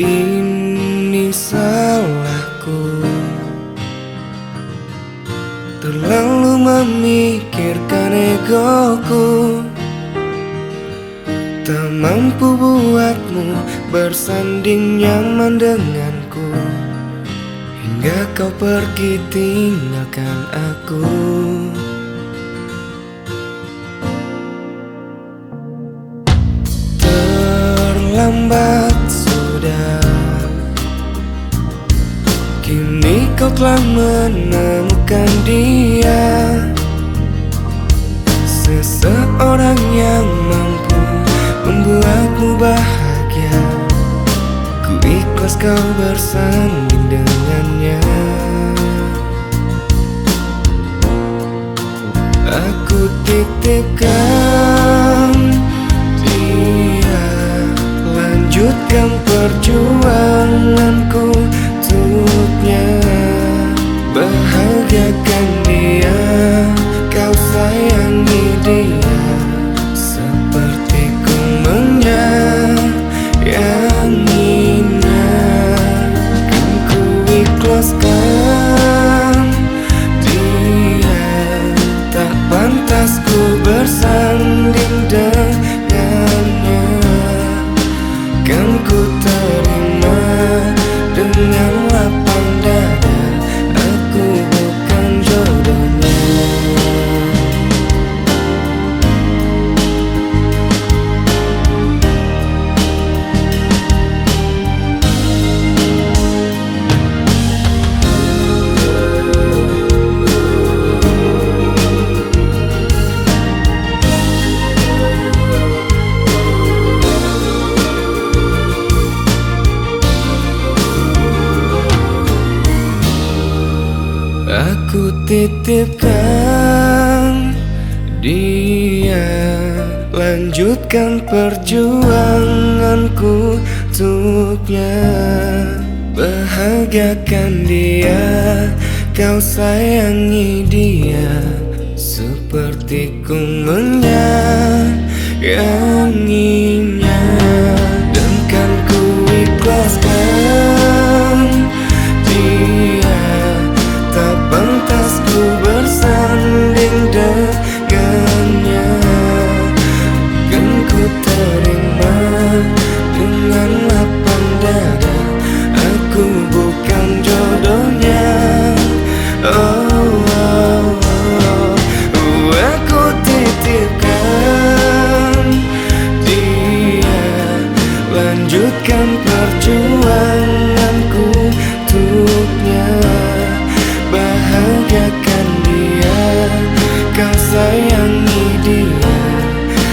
ini salahku. Terlalu memikirkan egoku. Tak mampu buatmu bersanding nyaman denganku. Hingga kau pergi tinggalkan aku. Terlambat kau telah menemukan dia. Seseorang yang mampu membuatmu bahagia. Ku ikhlas kau bersanding dengannya Aku titipkan dia. Lanjutkan perjuanganku untuknya. Bahagiakan dia. Kau sayangi dia. Seperti ku menyayanginya pantas ku bersanding dengannya. Kan ku terima dengan lapang dada. Aku bukan jodohnya. Oh, oh, oh. Lanjutkan perjuanganku Bahagiakan dia Kau sayangi dia.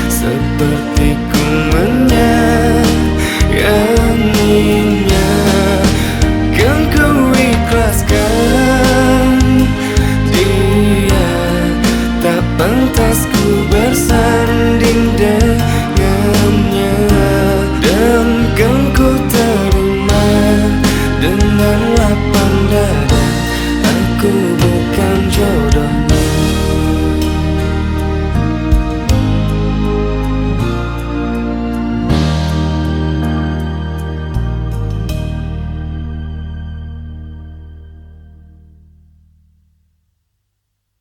Seperti ku menyayanginya. Kan ku ikhlaskan dia. Tak pantas ku bersanding dengannya. Dan kan ku